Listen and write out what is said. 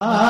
Ah.